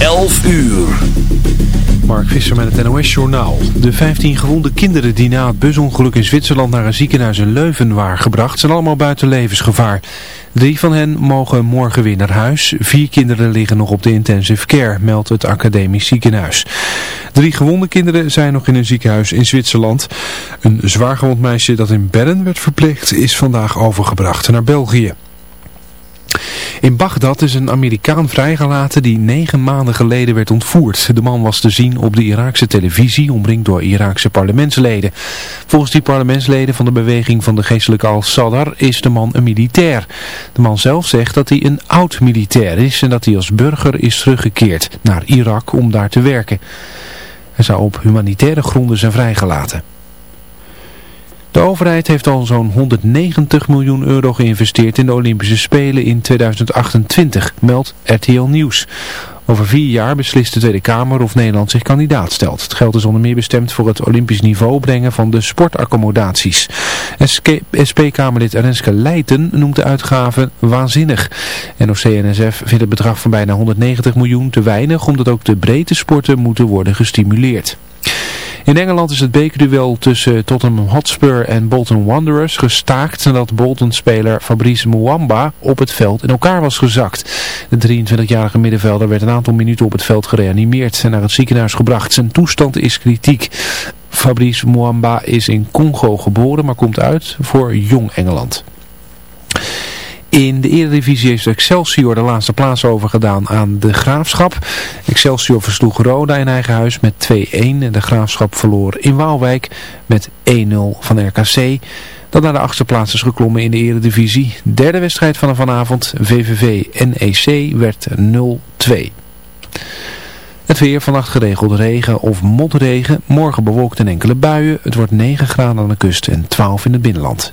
11 uur. Mark Visser met het NOS Journaal. De 15 gewonde kinderen die na het busongeluk in Zwitserland naar een ziekenhuis in Leuven waren gebracht zijn allemaal buiten levensgevaar. Drie van hen mogen morgen weer naar huis. Vier kinderen liggen nog op de intensive care, meldt het academisch ziekenhuis. Drie gewonde kinderen zijn nog in een ziekenhuis in Zwitserland. Een zwaargewond meisje dat in Bern werd verpleegd is vandaag overgebracht naar België. In Bagdad is een Amerikaan vrijgelaten die negen maanden geleden werd ontvoerd. De man was te zien op de Iraakse televisie, omringd door Iraakse parlementsleden. Volgens die parlementsleden van de beweging van de geestelijke al-Sadr is de man een militair. De man zelf zegt dat hij een oud-militair is en dat hij als burger is teruggekeerd naar Irak om daar te werken. Hij zou op humanitaire gronden zijn vrijgelaten. De overheid heeft al zo'n 190 miljoen euro geïnvesteerd in de Olympische Spelen in 2028, meldt RTL Nieuws. Over vier jaar beslist de Tweede Kamer of Nederland zich kandidaat stelt. Het geld is onder meer bestemd voor het Olympisch niveau brengen van de sportaccommodaties. SP-Kamerlid Renske Leijten noemt de uitgaven waanzinnig. NOC-NSF vindt het bedrag van bijna 190 miljoen te weinig omdat ook de breedte sporten moeten worden gestimuleerd. In Engeland is het bekerduel tussen Tottenham Hotspur en Bolton Wanderers gestaakt nadat Bolton-speler Fabrice Muamba op het veld in elkaar was gezakt. De 23-jarige middenvelder werd een aantal minuten op het veld gereanimeerd en naar het ziekenhuis gebracht. Zijn toestand is kritiek. Fabrice Muamba is in Congo geboren, maar komt uit voor Jong Engeland. In de Eredivisie heeft Excelsior de laatste plaats overgedaan aan de Graafschap. Excelsior versloeg Roda in eigen huis met 2-1 en de Graafschap verloor in Waalwijk met 1-0 van RKC. Dat naar de achtste plaats is geklommen in de Eredivisie. Derde wedstrijd van vanavond, VVV-NEC, werd 0-2. Het weer vannacht geregeld regen of motregen. Morgen bewolkt en enkele buien. Het wordt 9 graden aan de kust en 12 in het binnenland.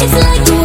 It's like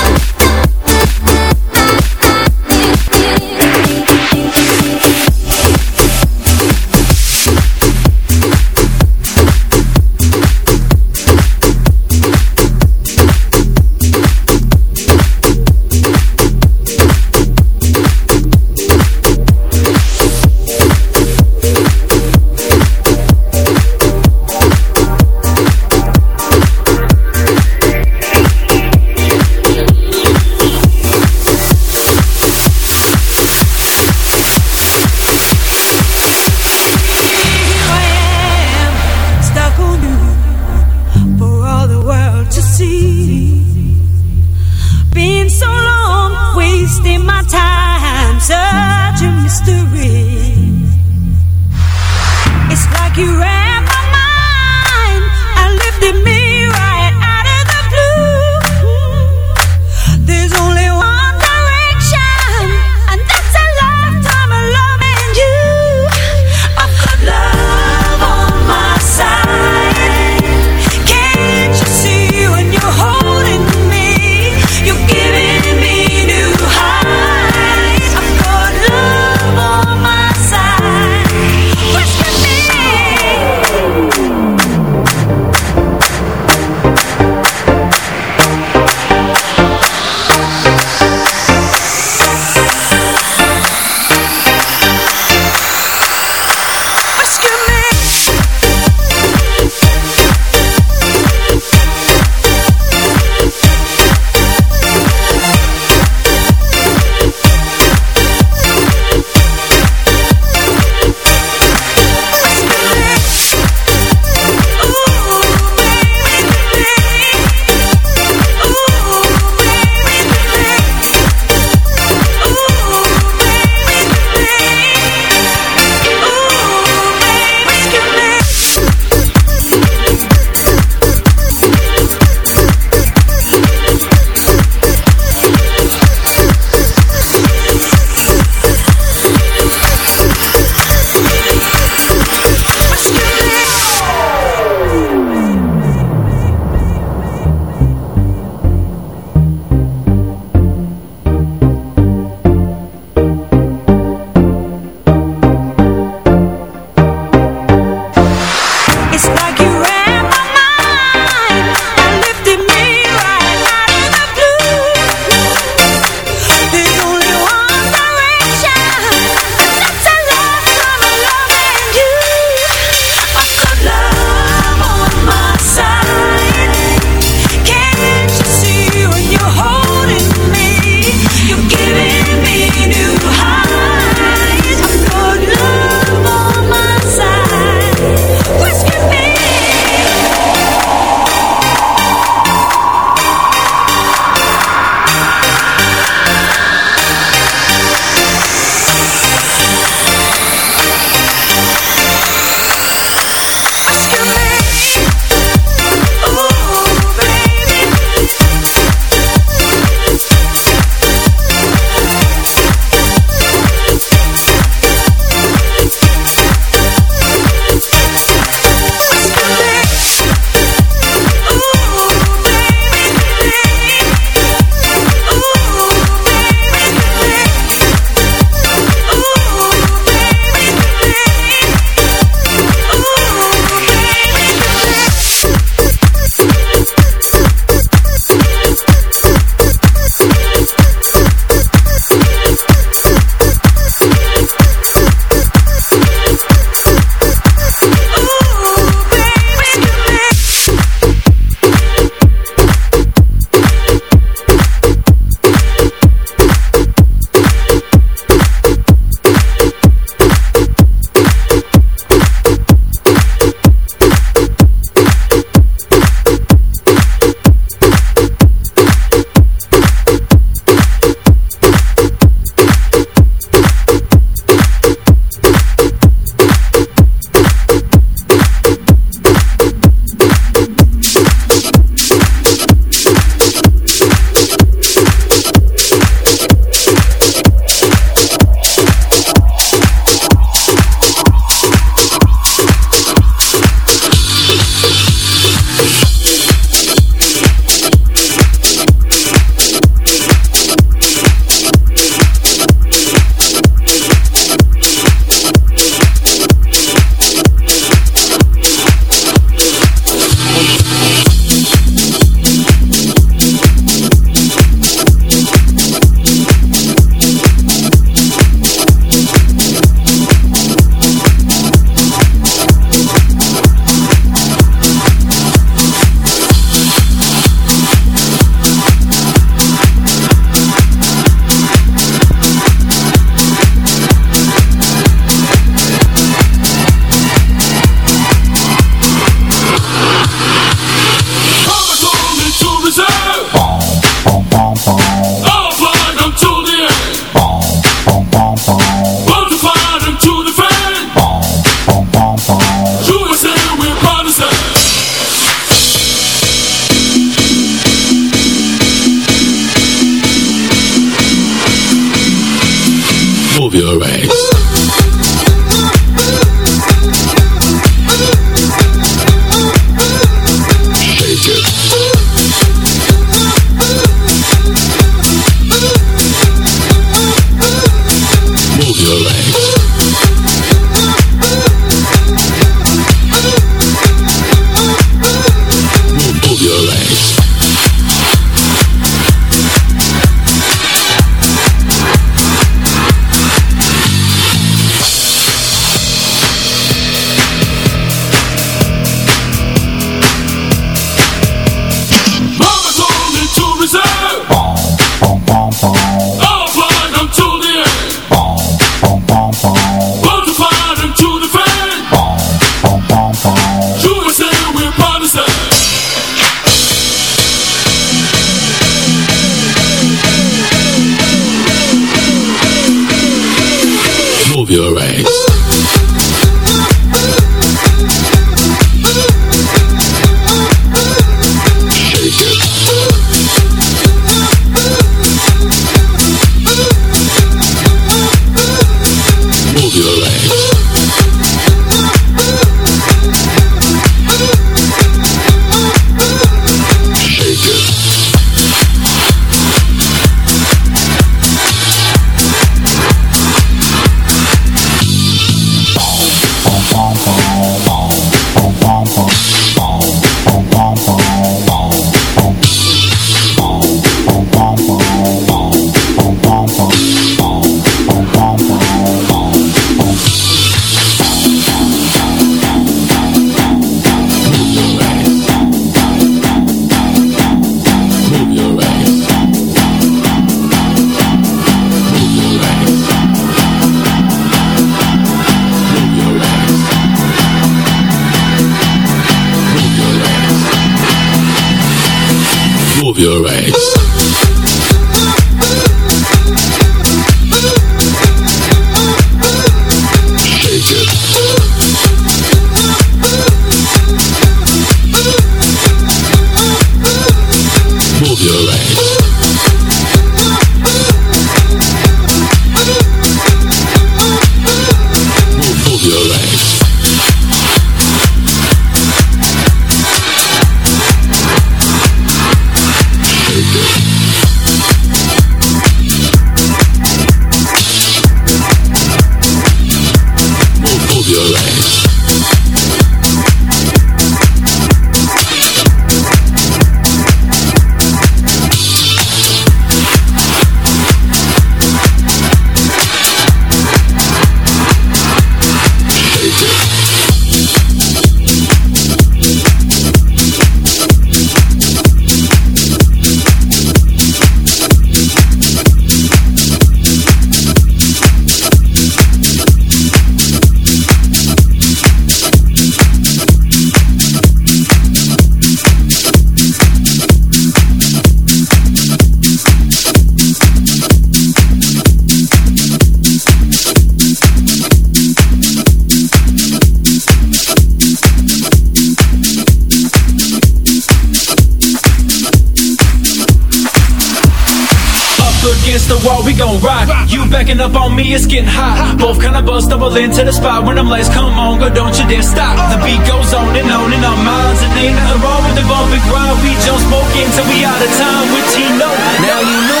wall, we gon' rock. You backing up on me, it's getting hot. Both kinda buzz, stumble into the spot when I'm like, come on, Girl, don't you dare stop. The beat goes on and on in our minds, and ain't nothing wrong with the bump grind. We jump smoke until we out of time with Tino. Now you know.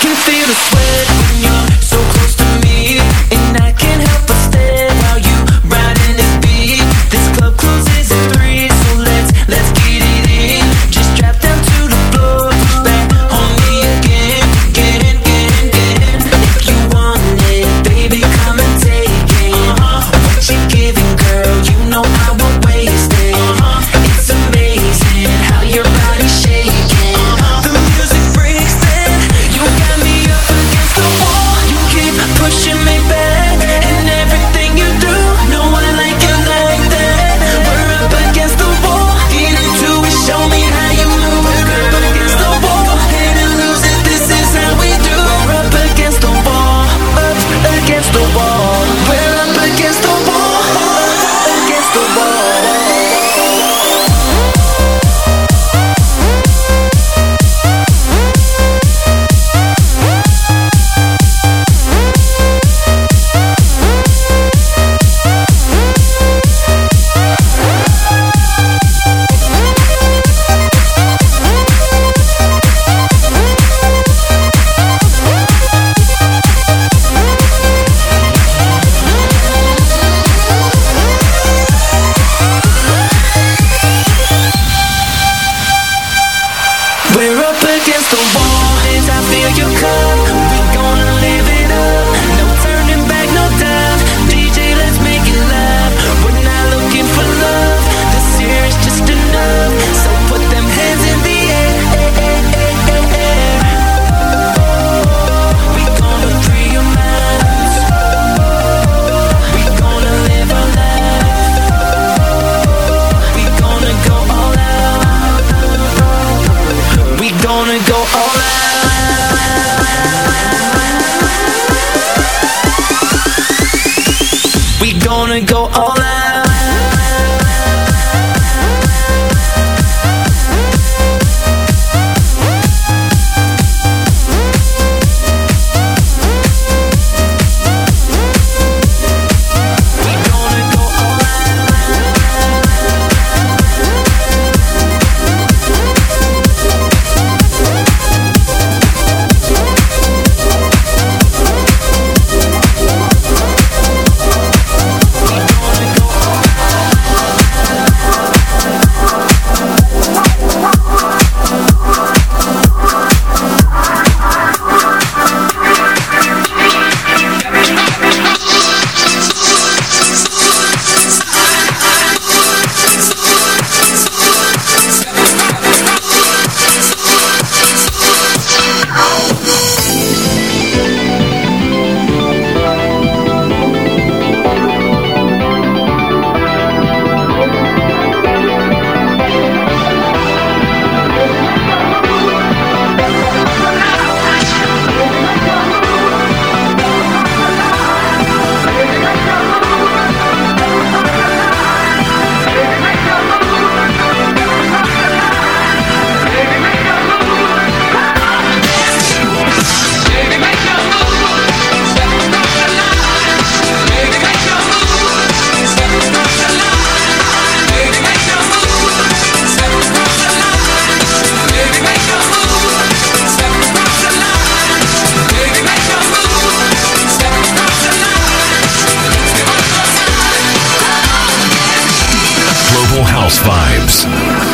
can feel the sweat on your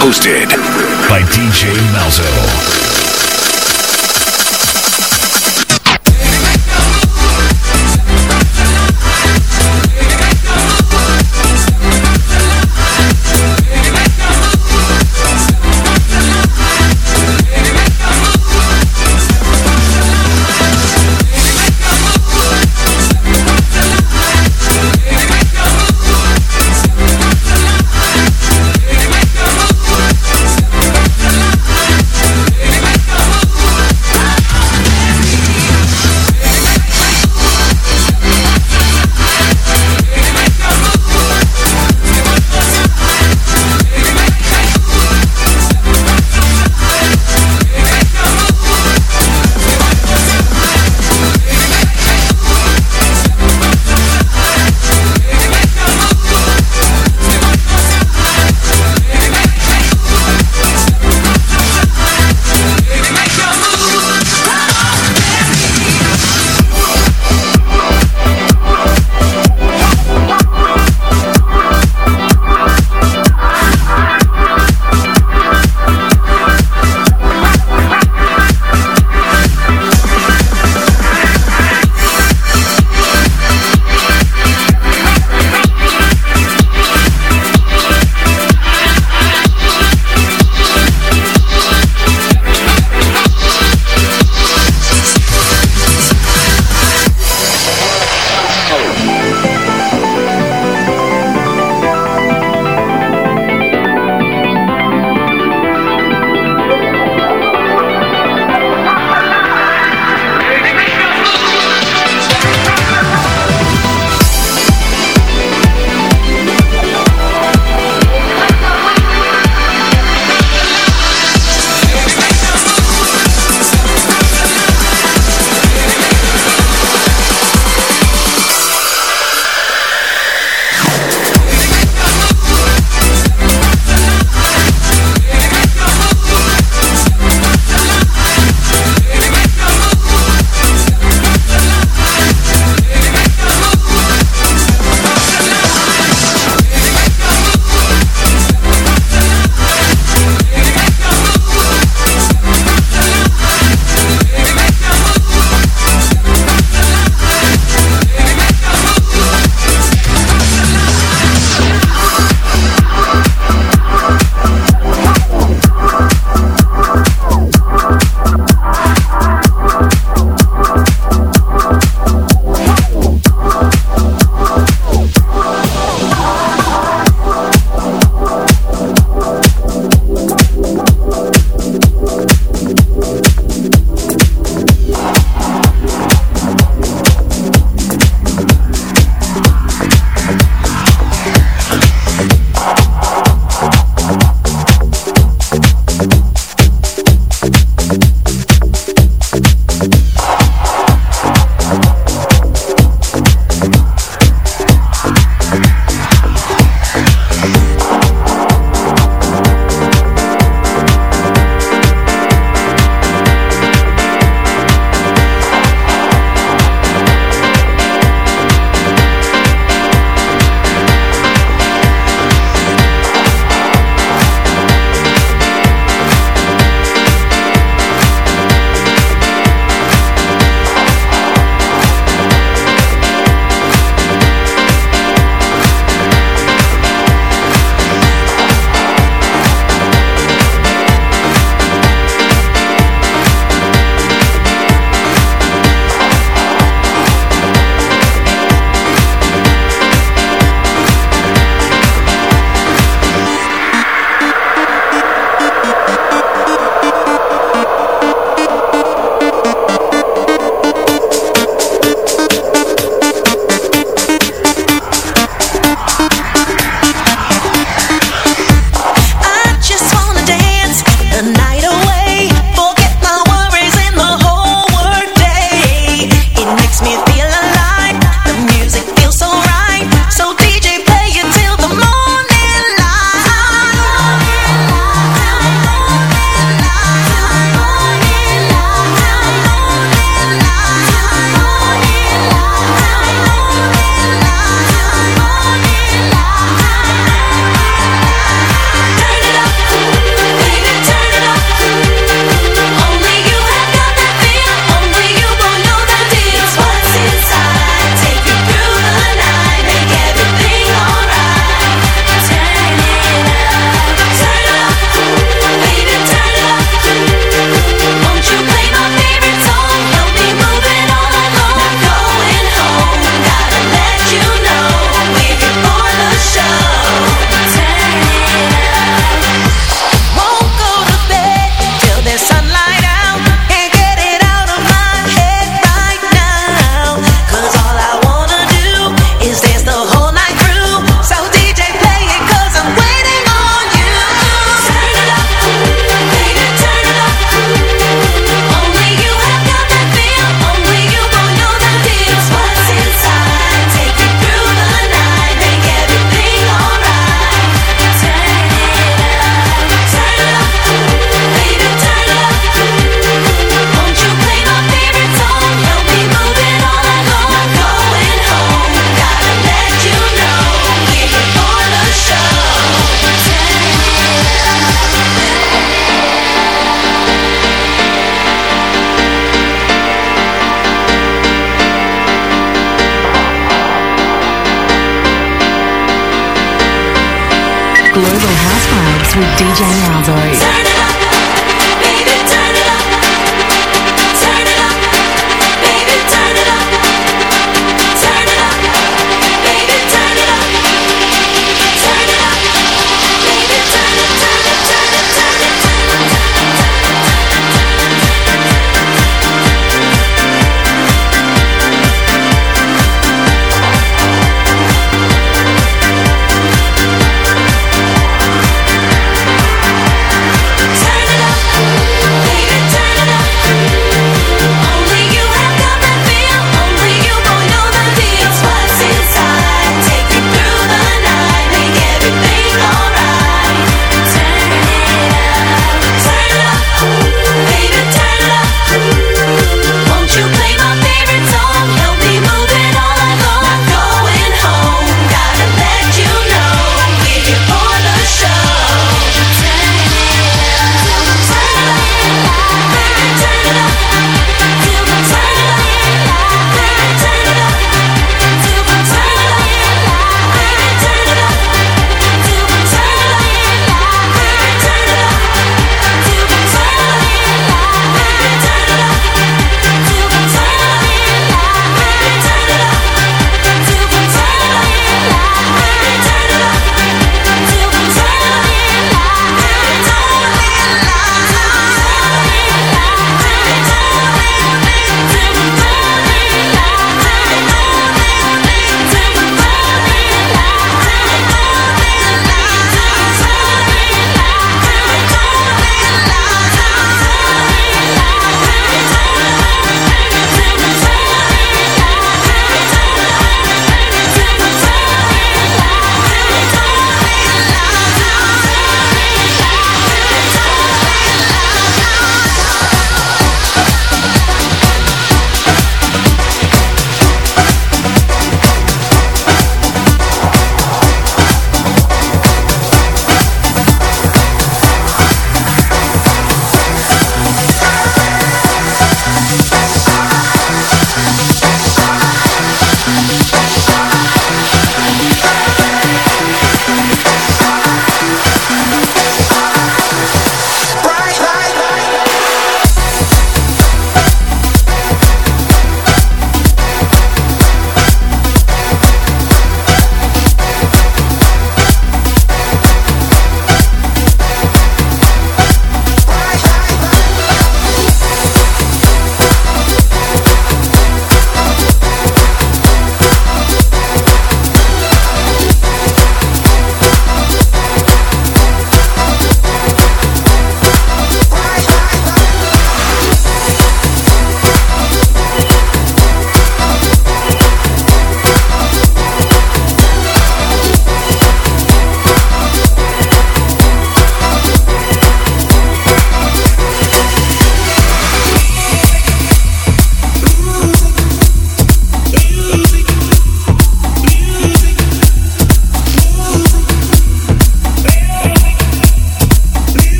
Hosted by DJ Malzo.